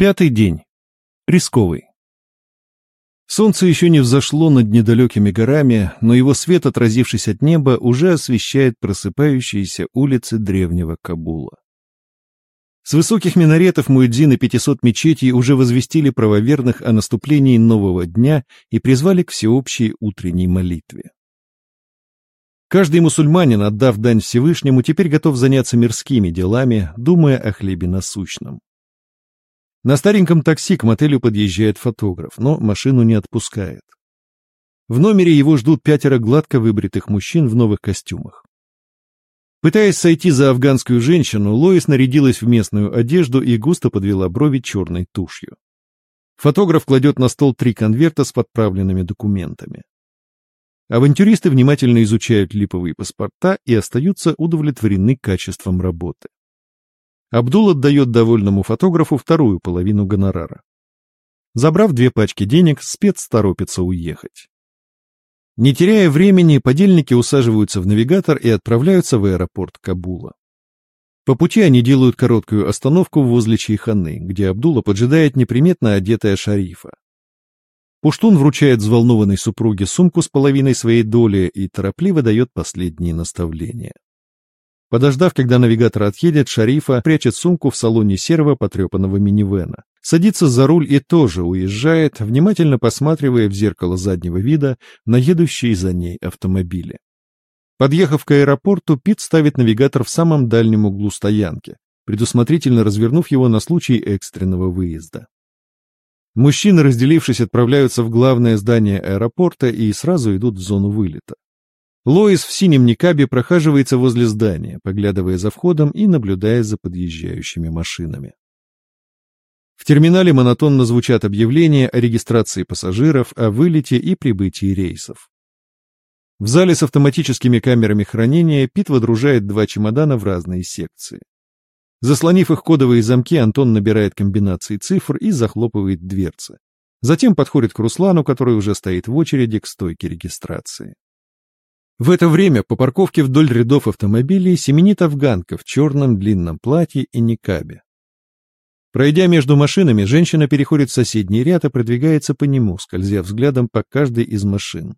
Пятый день. Рисковый. Солнце еще не взошло над недалекими горами, но его свет, отразившись от неба, уже освещает просыпающиеся улицы древнего Кабула. С высоких минаретов Муэдзин и 500 мечетей уже возвестили правоверных о наступлении нового дня и призвали к всеобщей утренней молитве. Каждый мусульманин, отдав дань Всевышнему, теперь готов заняться мирскими делами, думая о хлебе насущном. На стареньком такси к мотелю подъезжает фотограф, но машину не отпускает. В номере его ждут пятеро гладко выбритых мужчин в новых костюмах. Пытаясь сойти за афганскую женщину, Лоис нарядилась в местную одежду и густо подвела брови черной тушью. Фотограф кладет на стол три конверта с подправленными документами. Авантюристы внимательно изучают липовые паспорта и остаются удовлетворены качеством работы. Абдул отдает довольному фотографу вторую половину гонорара. Забрав две пачки денег, спец торопится уехать. Не теряя времени, подельники усаживаются в навигатор и отправляются в аэропорт Кабула. По пути они делают короткую остановку возле Чайханы, где Абдула поджидает неприметно одетая шарифа. Пуштун вручает взволнованной супруге сумку с половиной своей доли и торопливо дает последние наставления. Подождав, когда навигатор отъедет, Шарифа прячет сумку в салоне серого потрепанного минивэна. Садится за руль и тоже уезжает, внимательно посматривая в зеркало заднего вида на едущие за ней автомобили. Подъехав к аэропорту, Пит ставит навигатор в самом дальнем углу стоянки, предусмотрительно развернув его на случай экстренного выезда. Мужчины, разделившись, отправляются в главное здание аэропорта и сразу идут в зону вылета. Лоис в синем никабе прохаживается возле здания, поглядывая за входом и наблюдая за подъезжающими машинами. В терминале монотонно звучат объявления о регистрации пассажиров, о вылете и прибытии рейсов. В зале с автоматическими камерами хранения Пит водружает два чемодана в разные секции. Заслонив их кодовые замки, Антон набирает комбинации цифр и захлопывает дверцы. Затем подходит к Руслану, который уже стоит в очереди к стойке регистрации. В это время по парковке вдоль рядов автомобилей семенит афганка в черном длинном платье и никабе. Пройдя между машинами, женщина переходит в соседний ряд и продвигается по нему, скользя взглядом по каждой из машин.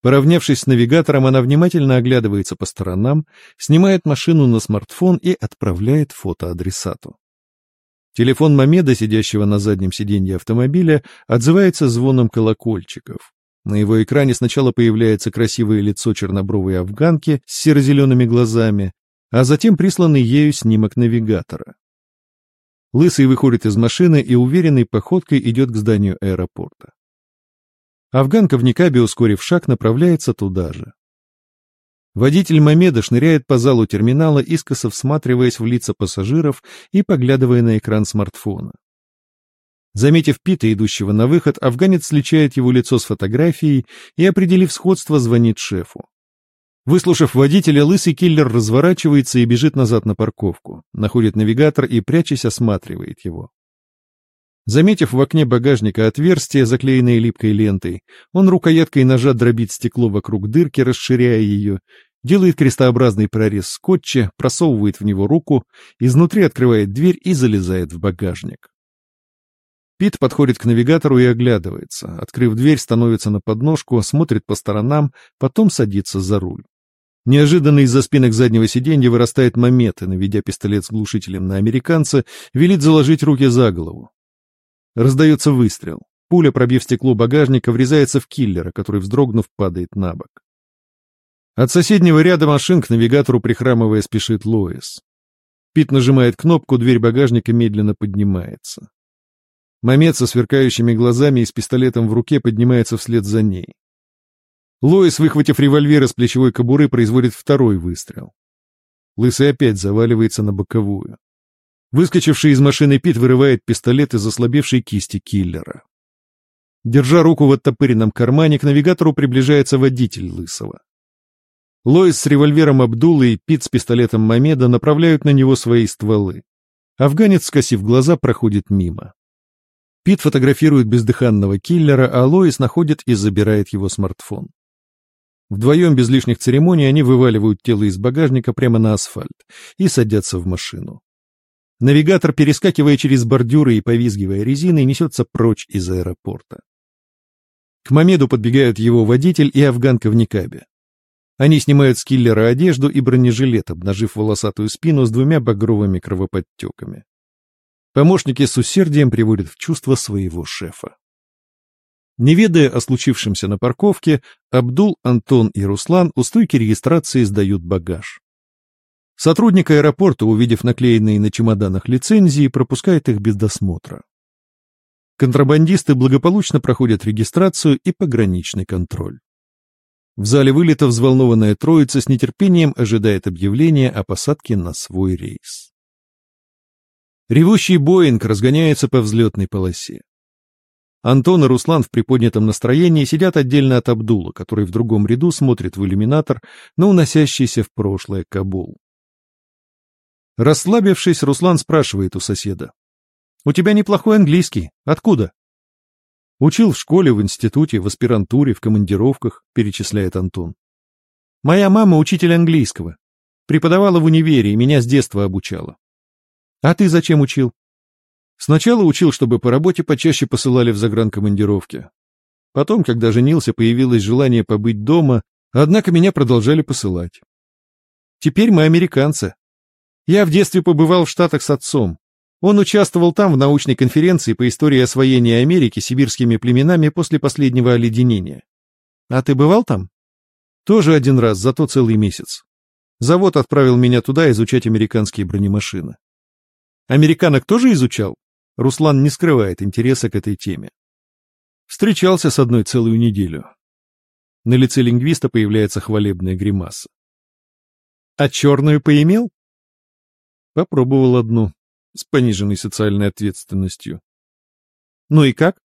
Поравнявшись с навигатором, она внимательно оглядывается по сторонам, снимает машину на смартфон и отправляет фото адресату. Телефон Мамеда, сидящего на заднем сиденье автомобиля, отзывается звоном колокольчиков. На его экране сначала появляется красивое лицо чернобровой афганки с серо-зелеными глазами, а затем присланный ею снимок навигатора. Лысый выходит из машины и уверенной походкой идет к зданию аэропорта. Афганка в никабе, ускорив шаг, направляется туда же. Водитель Мамеда шныряет по залу терминала, искоса всматриваясь в лица пассажиров и поглядывая на экран смартфона. Заметив Пита, идущего на выход, афганец сличает его лицо с фотографией и, определив сходство, звонит шефу. Выслушав водителя, лысый киллер разворачивается и бежит назад на парковку, находит навигатор и, прячась, осматривает его. Заметив в окне багажника отверстие, заклеенное липкой лентой, он рукояткой ножа дробит стекло вокруг дырки, расширяя ее, делает крестообразный прорез скотча, просовывает в него руку, изнутри открывает дверь и залезает в багажник. Пит подходит к навигатору и оглядывается. Открыв дверь, становится на подножку, смотрит по сторонам, потом садится за руль. Неожиданно из-за спинок заднего сиденья вырастает Мамед и, наведя пистолет с глушителем на американца, велит заложить руки за голову. Раздается выстрел. Пуля, пробив стекло багажника, врезается в киллера, который, вздрогнув, падает на бок. От соседнего ряда машин к навигатору, прихрамывая, спешит Лоис. Пит нажимает кнопку, дверь багажника медленно поднимается. Мамед со сверкающими глазами и с пистолетом в руке поднимается вслед за ней. Лоис, выхватив револьвер из плечевой кобуры, производит второй выстрел. Лысый опять заваливается на боковую. Выскочивший из машины Пит вырывает пистолет из ослабевшей кисти киллера. Держа руку в оттопыренном кармане, к навигатору приближается водитель Лысого. Лоис с револьвером Абдулы и Пит с пистолетом Мамеда направляют на него свои стволы. Афганец, скосив глаза, проходит мимо. Пит фотографирует бездыханного киллера, а Лоис находит и забирает его смартфон. Вдвоем без лишних церемоний они вываливают тело из багажника прямо на асфальт и садятся в машину. Навигатор, перескакивая через бордюры и повизгивая резиной, несется прочь из аэропорта. К Мамеду подбегают его водитель и афганка в никабе. Они снимают с киллера одежду и бронежилет, обнажив волосатую спину с двумя багровыми кровоподтеками. Помощники с усердием приводят в чувство своего шефа. Не ведая о случившемся на парковке, Абдул, Антон и Руслан у стойки регистрации сдают багаж. Сотрудник аэропорта, увидев наклеенные на чемоданах лицензии, пропускает их без досмотра. Контрабандисты благополучно проходят регистрацию и пограничный контроль. В зале вылета взволнованная троица с нетерпением ожидает объявления о посадке на свой рейс. Ревущий Боинг разгоняется по взлетной полосе. Антон и Руслан в приподнятом настроении сидят отдельно от Абдула, который в другом ряду смотрит в иллюминатор на уносящийся в прошлое Кабул. Расслабившись, Руслан спрашивает у соседа. «У тебя неплохой английский. Откуда?» Учил в школе, в институте, в аспирантуре, в командировках, перечисляет Антон. Моя мама учитель английского. Преподавала в универе и меня с детства обучала. А ты зачем учил? Сначала учил, чтобы по работе почаще посылали в загранкомандировки. Потом, когда женился, появилось желание побыть дома, однако меня продолжали посылать. Теперь мы американцы. Я в детстве побывал в Штатах с отцом. Он участвовал там в научной конференции по истории освоения Америки сибирскими племенами после последнего оледенения. А ты бывал там? Тоже один раз, зато целый месяц. Завод отправил меня туда изучать американские бронемашины. Американок тоже изучал? Руслан не скрывает интереса к этой теме. Встречался с одной целую неделю. На лице лингвиста появляется хвалебная гримаса. А черную поимел? Попробовал одну с пониженной социальной ответственностью. Ну и как?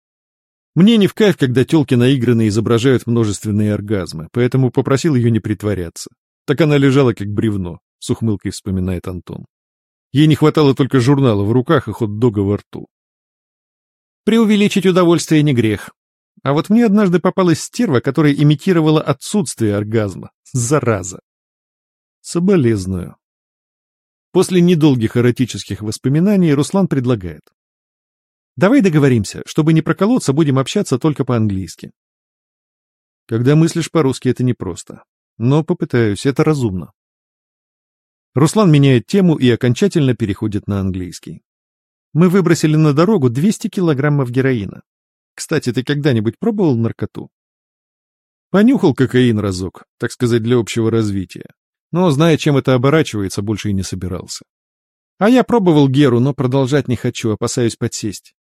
Мне не в кайф, когда телки наигранно изображают множественные оргазмы, поэтому попросил ее не притворяться. Так она лежала как бревно, с ухмылкой вспоминает Антон. Ей не хватало только журнала в руках и хот-дога во рту. Преувеличить удовольствие не грех. А вот мне однажды попалась стерва, которая имитировала отсутствие оргазма. Зараза. Соболезную. После недолгих эротических воспоминаний Руслан предлагает. «Давай договоримся, чтобы не проколоться, будем общаться только по-английски». Когда мыслишь по-русски, это непросто. Но попытаюсь, это разумно. Руслан меняет тему и окончательно переходит на английский. Мы выбросили на дорогу 200 килограммов героина. Кстати, ты когда-нибудь пробовал наркоту? Понюхал кокаин разок, так сказать, для общего развития но, зная, чем это оборачивается, больше и не собирался. А я пробовал Геру, но продолжать не хочу, опасаюсь подсесть.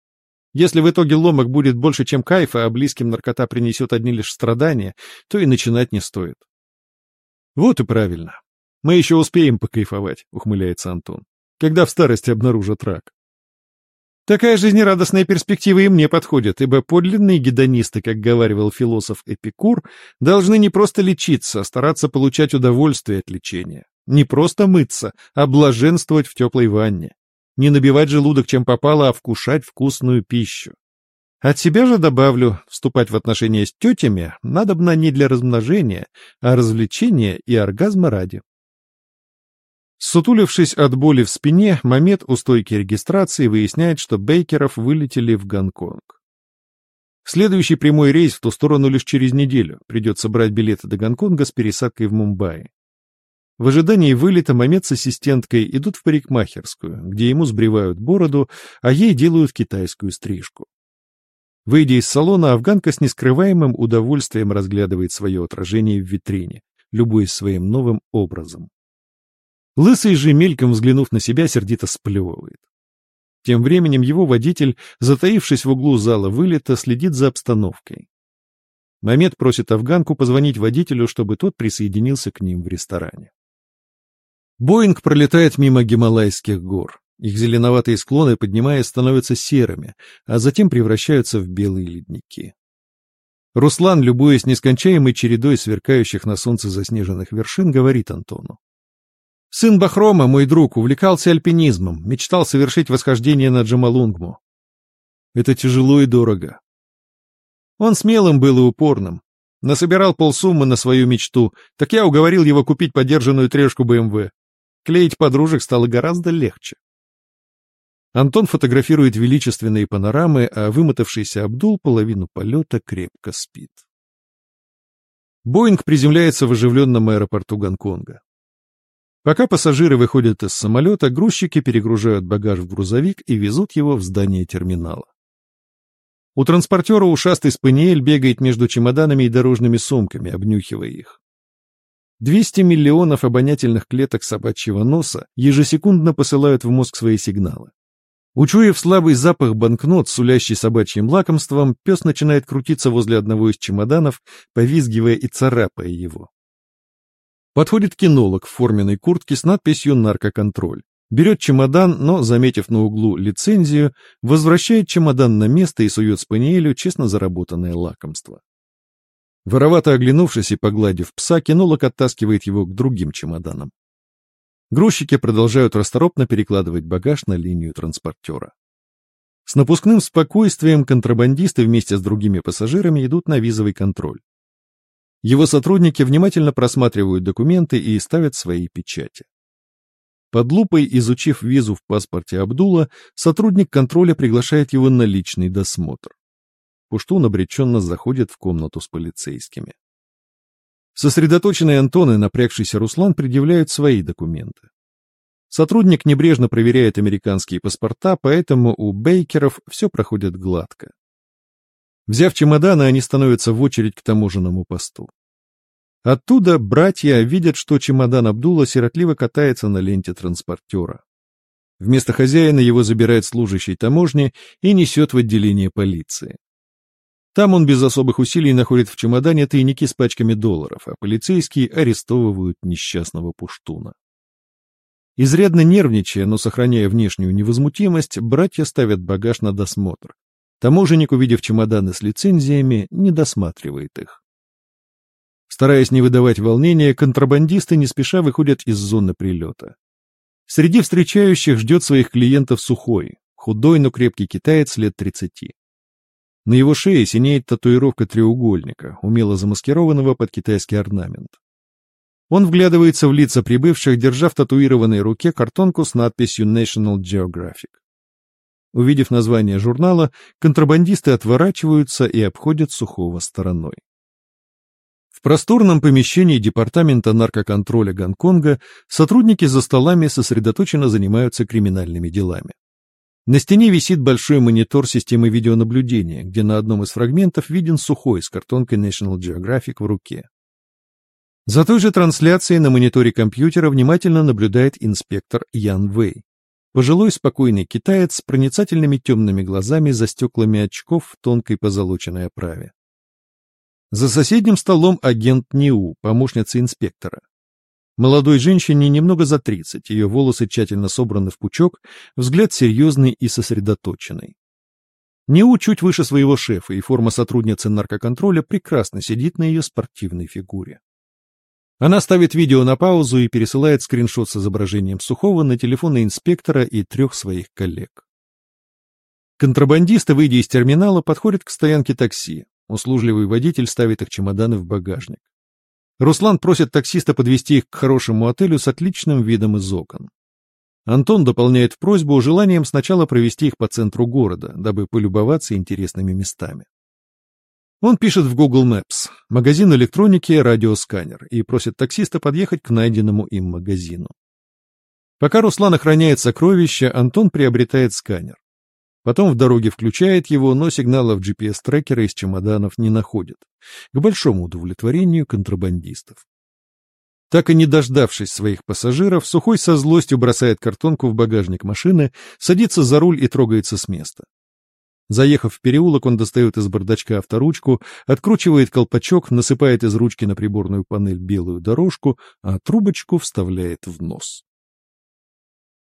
Если в итоге ломок будет больше, чем кайфа, а близким наркота принесет одни лишь страдания, то и начинать не стоит. Вот и правильно. Мы еще успеем покайфовать, ухмыляется Антон, когда в старости обнаружат рак. Такая жизнерадостная перспектива и мне подходит, ибо подлинные гедонисты, как говаривал философ Эпикур, должны не просто лечиться, а стараться получать удовольствие от лечения. Не просто мыться, а блаженствовать в теплой ванне. Не набивать желудок чем попало, а вкушать вкусную пищу. От себя же добавлю, вступать в отношения с тетями надобно не для размножения, а развлечения и оргазма ради. Сутулившись от боли в спине, Мамед у стойки регистрации выясняет, что Бейкеров вылетели в Гонконг. Следующий прямой рейс в ту сторону лишь через неделю. Придется брать билеты до Гонконга с пересадкой в Мумбаи. В ожидании вылета Мамед с ассистенткой идут в парикмахерскую, где ему сбривают бороду, а ей делают китайскую стрижку. Выйдя из салона, афганка с нескрываемым удовольствием разглядывает свое отражение в витрине, любуясь своим новым образом. Лысый же, мельком взглянув на себя, сердито сплевывает. Тем временем его водитель, затаившись в углу зала вылета, следит за обстановкой. Мамед просит афганку позвонить водителю, чтобы тот присоединился к ним в ресторане. Боинг пролетает мимо Гималайских гор. Их зеленоватые склоны, поднимаясь, становятся серыми, а затем превращаются в белые ледники. Руслан, любуясь нескончаемой чередой сверкающих на солнце заснеженных вершин, говорит Антону. Сын Бахрома, мой друг, увлекался альпинизмом, мечтал совершить восхождение на Джамалунгму. Это тяжело и дорого. Он смелым был и упорным. Насобирал полсуммы на свою мечту, так я уговорил его купить подержанную трешку БМВ. Клеить подружек стало гораздо легче. Антон фотографирует величественные панорамы, а вымотавшийся Абдул половину полета крепко спит. Боинг приземляется в оживленном аэропорту Гонконга. Пока пассажиры выходят из самолета, грузчики перегружают багаж в грузовик и везут его в здание терминала. У транспортера ушастый спаниель бегает между чемоданами и дорожными сумками, обнюхивая их. 200 миллионов обонятельных клеток собачьего носа ежесекундно посылают в мозг свои сигналы. Учуяв слабый запах банкнот, сулящий собачьим лакомством, пес начинает крутиться возле одного из чемоданов, повизгивая и царапая его. Подходит кинолог в форменной куртке с надписью «Наркоконтроль». Берет чемодан, но, заметив на углу лицензию, возвращает чемодан на место и сует спаниелю честно заработанное лакомство. Воровато оглянувшись и погладив пса, кинолог оттаскивает его к другим чемоданам. Грузчики продолжают расторопно перекладывать багаж на линию транспортера. С напускным спокойствием контрабандисты вместе с другими пассажирами идут на визовый контроль. Его сотрудники внимательно просматривают документы и ставят свои печати. Под лупой, изучив визу в паспорте Абдула, сотрудник контроля приглашает его на личный досмотр. Пуштун обреченно заходит в комнату с полицейскими. Сосредоточенный Антон и напрягшийся Руслан предъявляют свои документы. Сотрудник небрежно проверяет американские паспорта, поэтому у Бейкеров все проходит гладко. Взяв чемоданы, они становятся в очередь к таможенному посту. Оттуда братья видят, что чемодан Абдула сиротливо катается на ленте транспортера. Вместо хозяина его забирает служащий таможни и несет в отделение полиции. Там он без особых усилий находит в чемодане тайники с пачками долларов, а полицейские арестовывают несчастного пуштуна. Изрядно нервничая, но сохраняя внешнюю невозмутимость, братья ставят багаж на досмотр. Таможенник, увидев чемоданы с лицензиями, не досматривает их. Стараясь не выдавать волнения, контрабандисты не спеша выходят из зоны прилета. Среди встречающих ждет своих клиентов сухой, худой, но крепкий китаец лет 30. На его шее синеет татуировка треугольника, умело замаскированного под китайский орнамент. Он вглядывается в лица прибывших, держа в татуированной руке картонку с надписью National Geographic. Увидев название журнала, контрабандисты отворачиваются и обходят сухого стороной. В просторном помещении Департамента наркоконтроля Гонконга сотрудники за столами сосредоточенно занимаются криминальными делами. На стене висит большой монитор системы видеонаблюдения, где на одном из фрагментов виден сухой с картонкой National Geographic в руке. За той же трансляцией на мониторе компьютера внимательно наблюдает инспектор Ян Вэй. Пожилой спокойный китаец с проницательными темными глазами за стеклами очков в тонкой позолоченной оправе. За соседним столом агент НИУ, помощница инспектора. Молодой женщине немного за тридцать, ее волосы тщательно собраны в пучок, взгляд серьезный и сосредоточенный. НИУ чуть выше своего шефа, и форма сотрудницы наркоконтроля прекрасно сидит на ее спортивной фигуре. Она ставит видео на паузу и пересылает скриншот с изображением Сухого на телефоны инспектора и трех своих коллег. Контрабандисты, выйдя из терминала, подходят к стоянке такси. Услужливый водитель ставит их чемоданы в багажник. Руслан просит таксиста подвести их к хорошему отелю с отличным видом из окон. Антон дополняет просьбу желанием сначала провести их по центру города, дабы полюбоваться интересными местами. Он пишет в Google Maps «Магазин электроники, радиосканер» и просит таксиста подъехать к найденному им магазину. Пока Руслан охраняет сокровища, Антон приобретает сканер. Потом в дороге включает его, но сигналов GPS-трекера из чемоданов не находит, к большому удовлетворению контрабандистов. Так и не дождавшись своих пассажиров, Сухой со злостью бросает картонку в багажник машины, садится за руль и трогается с места. Заехав в переулок, он достает из бардачка авторучку, откручивает колпачок, насыпает из ручки на приборную панель белую дорожку, а трубочку вставляет в нос.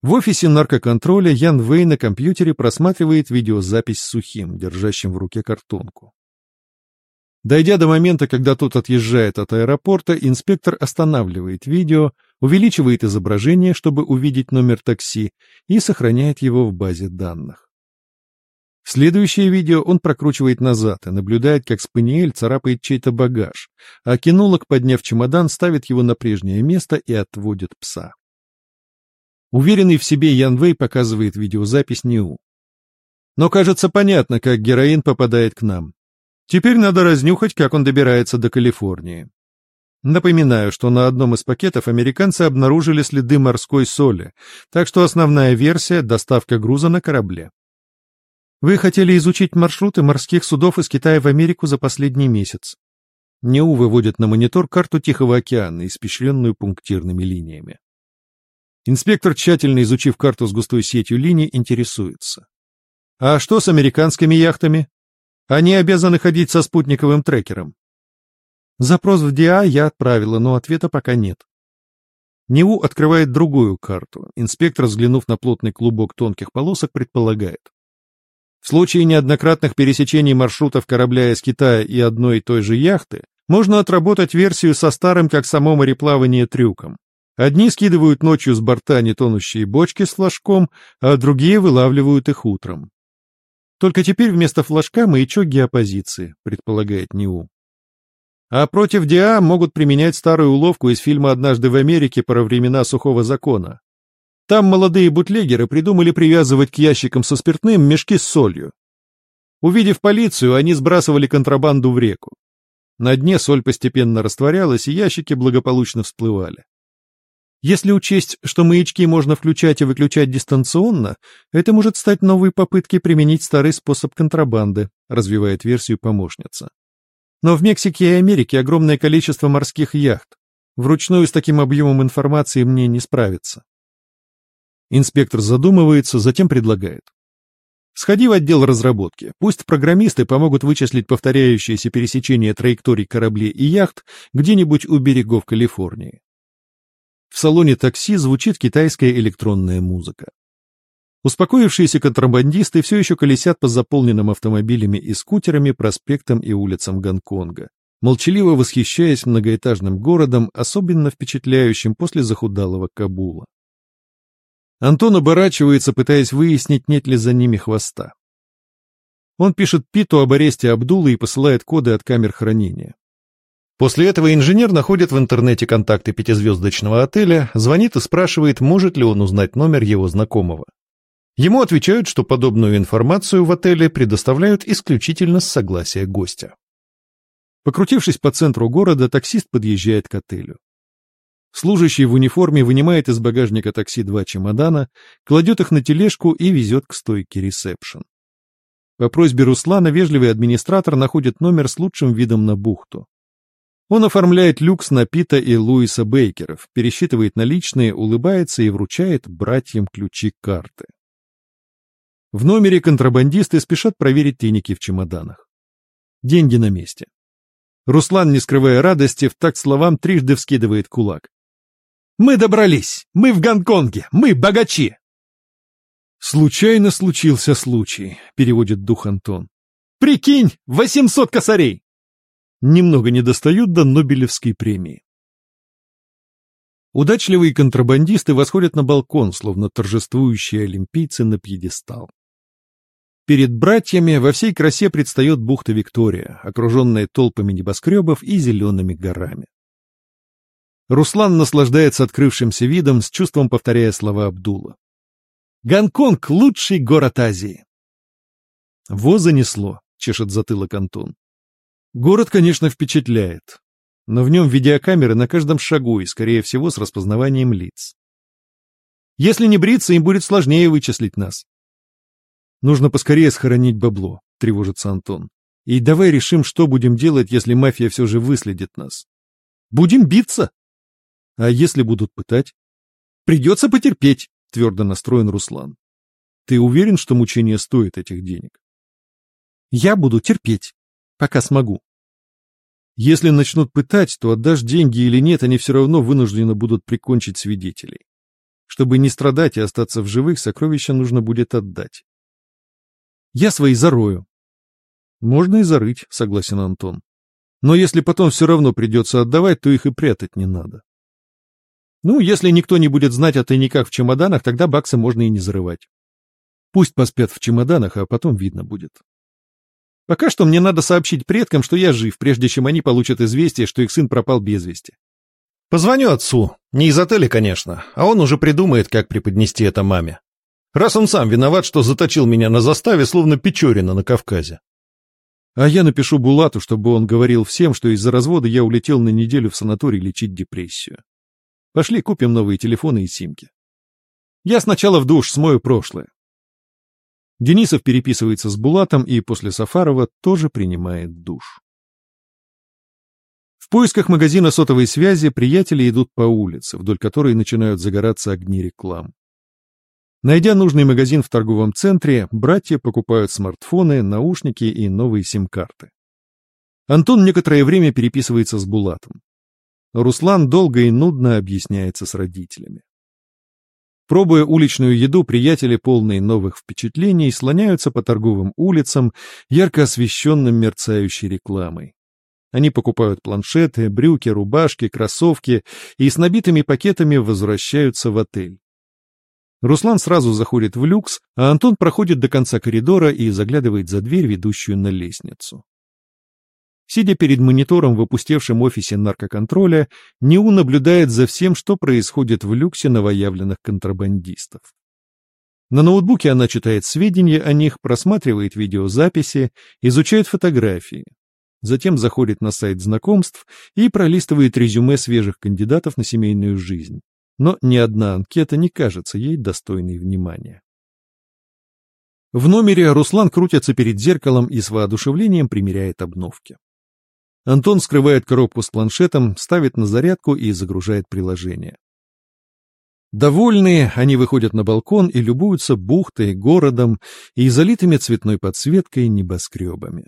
В офисе наркоконтроля Ян Вэй на компьютере просматривает видеозапись с Сухим, держащим в руке картонку. Дойдя до момента, когда тот отъезжает от аэропорта, инспектор останавливает видео, увеличивает изображение, чтобы увидеть номер такси, и сохраняет его в базе данных. Следующее видео он прокручивает назад и наблюдает, как Спаниель царапает чей-то багаж, а кинолог, подняв чемодан, ставит его на прежнее место и отводит пса. Уверенный в себе Ян Вэй показывает видеозапись НИУ. Но кажется понятно, как героин попадает к нам. Теперь надо разнюхать, как он добирается до Калифорнии. Напоминаю, что на одном из пакетов американцы обнаружили следы морской соли, так что основная версия — доставка груза на корабле. Вы хотели изучить маршруты морских судов из Китая в Америку за последний месяц. НЕУ выводит на монитор карту Тихого океана, испещренную пунктирными линиями. Инспектор, тщательно изучив карту с густой сетью линий, интересуется. А что с американскими яхтами? Они обязаны ходить со спутниковым трекером. Запрос в ДИА я отправила, но ответа пока нет. НИУ открывает другую карту. Инспектор, взглянув на плотный клубок тонких полосок, предполагает. В случае неоднократных пересечений маршрутов корабля из Китая и одной и той же яхты, можно отработать версию со старым, как само мореплавание, трюком. Одни скидывают ночью с борта нетонущие бочки с флажком, а другие вылавливают их утром. Только теперь вместо флажка маячок геопозиции, предполагает НИУ. А против ДИА могут применять старую уловку из фильма «Однажды в Америке» про времена сухого закона. Там молодые бутлегеры придумали привязывать к ящикам со спиртным мешки с солью. Увидев полицию, они сбрасывали контрабанду в реку. На дне соль постепенно растворялась, и ящики благополучно всплывали. Если учесть, что маячки можно включать и выключать дистанционно, это может стать новой попыткой применить старый способ контрабанды, развивает версию помощница. Но в Мексике и Америке огромное количество морских яхт. Вручную с таким объемом информации мне не справиться. Инспектор задумывается, затем предлагает. Сходи в отдел разработки. Пусть программисты помогут вычислить повторяющиеся пересечения траекторий кораблей и яхт где-нибудь у берегов Калифорнии. В салоне такси звучит китайская электронная музыка. Успокоившиеся контрабандисты все еще колесят по заполненным автомобилями и скутерами проспектам и улицам Гонконга, молчаливо восхищаясь многоэтажным городом, особенно впечатляющим после захудалого Кабула. Антон оборачивается, пытаясь выяснить, нет ли за ними хвоста. Он пишет Питу об аресте Абдулы и посылает коды от камер хранения. После этого инженер находит в интернете контакты пятизвездочного отеля, звонит и спрашивает, может ли он узнать номер его знакомого. Ему отвечают, что подобную информацию в отеле предоставляют исключительно с согласия гостя. Покрутившись по центру города, таксист подъезжает к отелю. Служащий в униформе вынимает из багажника такси два чемодана, кладет их на тележку и везет к стойке ресепшн. По просьбе Руслана вежливый администратор находит номер с лучшим видом на бухту. Он оформляет люкс на Пита и Луиса Бейкеров, пересчитывает наличные, улыбается и вручает братьям ключи карты. В номере контрабандисты спешат проверить тайники в чемоданах. Деньги на месте. Руслан, не скрывая радости, в такт словам трижды вскидывает кулак. «Мы добрались! Мы в Гонконге! Мы богачи!» «Случайно случился случай», — переводит дух Антон. «Прикинь, восемьсот косарей!» немного не достают до Нобелевской премии. Удачливые контрабандисты восходят на балкон, словно торжествующие олимпийцы на пьедестал. Перед братьями во всей красе предстает бухта Виктория, окруженная толпами небоскребов и зелеными горами. Руслан наслаждается открывшимся видом, с чувством повторяя слова Абдула. «Гонконг — лучший город Азии!» «Во занесло», — чешет затылок Антон. Город, конечно, впечатляет, но в нем видеокамеры на каждом шагу и, скорее всего, с распознаванием лиц. Если не бриться, им будет сложнее вычислить нас. Нужно поскорее схоронить бабло, тревожится Антон. И давай решим, что будем делать, если мафия все же выследит нас. Будем биться. А если будут пытать? Придется потерпеть, твердо настроен Руслан. Ты уверен, что мучение стоит этих денег? Я буду терпеть, пока смогу. Если начнут пытать, то отдашь деньги или нет, они все равно вынуждены будут прикончить свидетелей. Чтобы не страдать и остаться в живых, сокровища нужно будет отдать. Я свои зарою. Можно и зарыть, согласен Антон. Но если потом все равно придется отдавать, то их и прятать не надо. Ну, если никто не будет знать о тайниках в чемоданах, тогда баксы можно и не зарывать. Пусть поспят в чемоданах, а потом видно будет. Пока что мне надо сообщить предкам, что я жив, прежде чем они получат известие, что их сын пропал без вести. Позвоню отцу. Не из отеля, конечно, а он уже придумает, как преподнести это маме. Раз он сам виноват, что заточил меня на заставе, словно Печорина на Кавказе. А я напишу Булату, чтобы он говорил всем, что из-за развода я улетел на неделю в санаторий лечить депрессию. Пошли купим новые телефоны и симки. Я сначала в душ смою прошлое. Денисов переписывается с Булатом и после Сафарова тоже принимает душ. В поисках магазина сотовой связи приятели идут по улице, вдоль которой начинают загораться огни реклам. Найдя нужный магазин в торговом центре, братья покупают смартфоны, наушники и новые сим-карты. Антон некоторое время переписывается с Булатом. Руслан долго и нудно объясняется с родителями. Пробуя уличную еду, приятели, полные новых впечатлений, слоняются по торговым улицам, ярко освещенным мерцающей рекламой. Они покупают планшеты, брюки, рубашки, кроссовки и с набитыми пакетами возвращаются в отель. Руслан сразу заходит в люкс, а Антон проходит до конца коридора и заглядывает за дверь, ведущую на лестницу. Сидя перед монитором в опустевшем офисе наркоконтроля, Ниу наблюдает за всем, что происходит в люксе новоявленных контрабандистов. На ноутбуке она читает сведения о них, просматривает видеозаписи, изучает фотографии. Затем заходит на сайт знакомств и пролистывает резюме свежих кандидатов на семейную жизнь но ни одна анкета не кажется ей достойной внимания. В номере Руслан крутится перед зеркалом и с воодушевлением примеряет обновки. Антон скрывает коробку с планшетом, ставит на зарядку и загружает приложение. Довольные, они выходят на балкон и любуются бухтой, городом и залитыми цветной подсветкой небоскребами.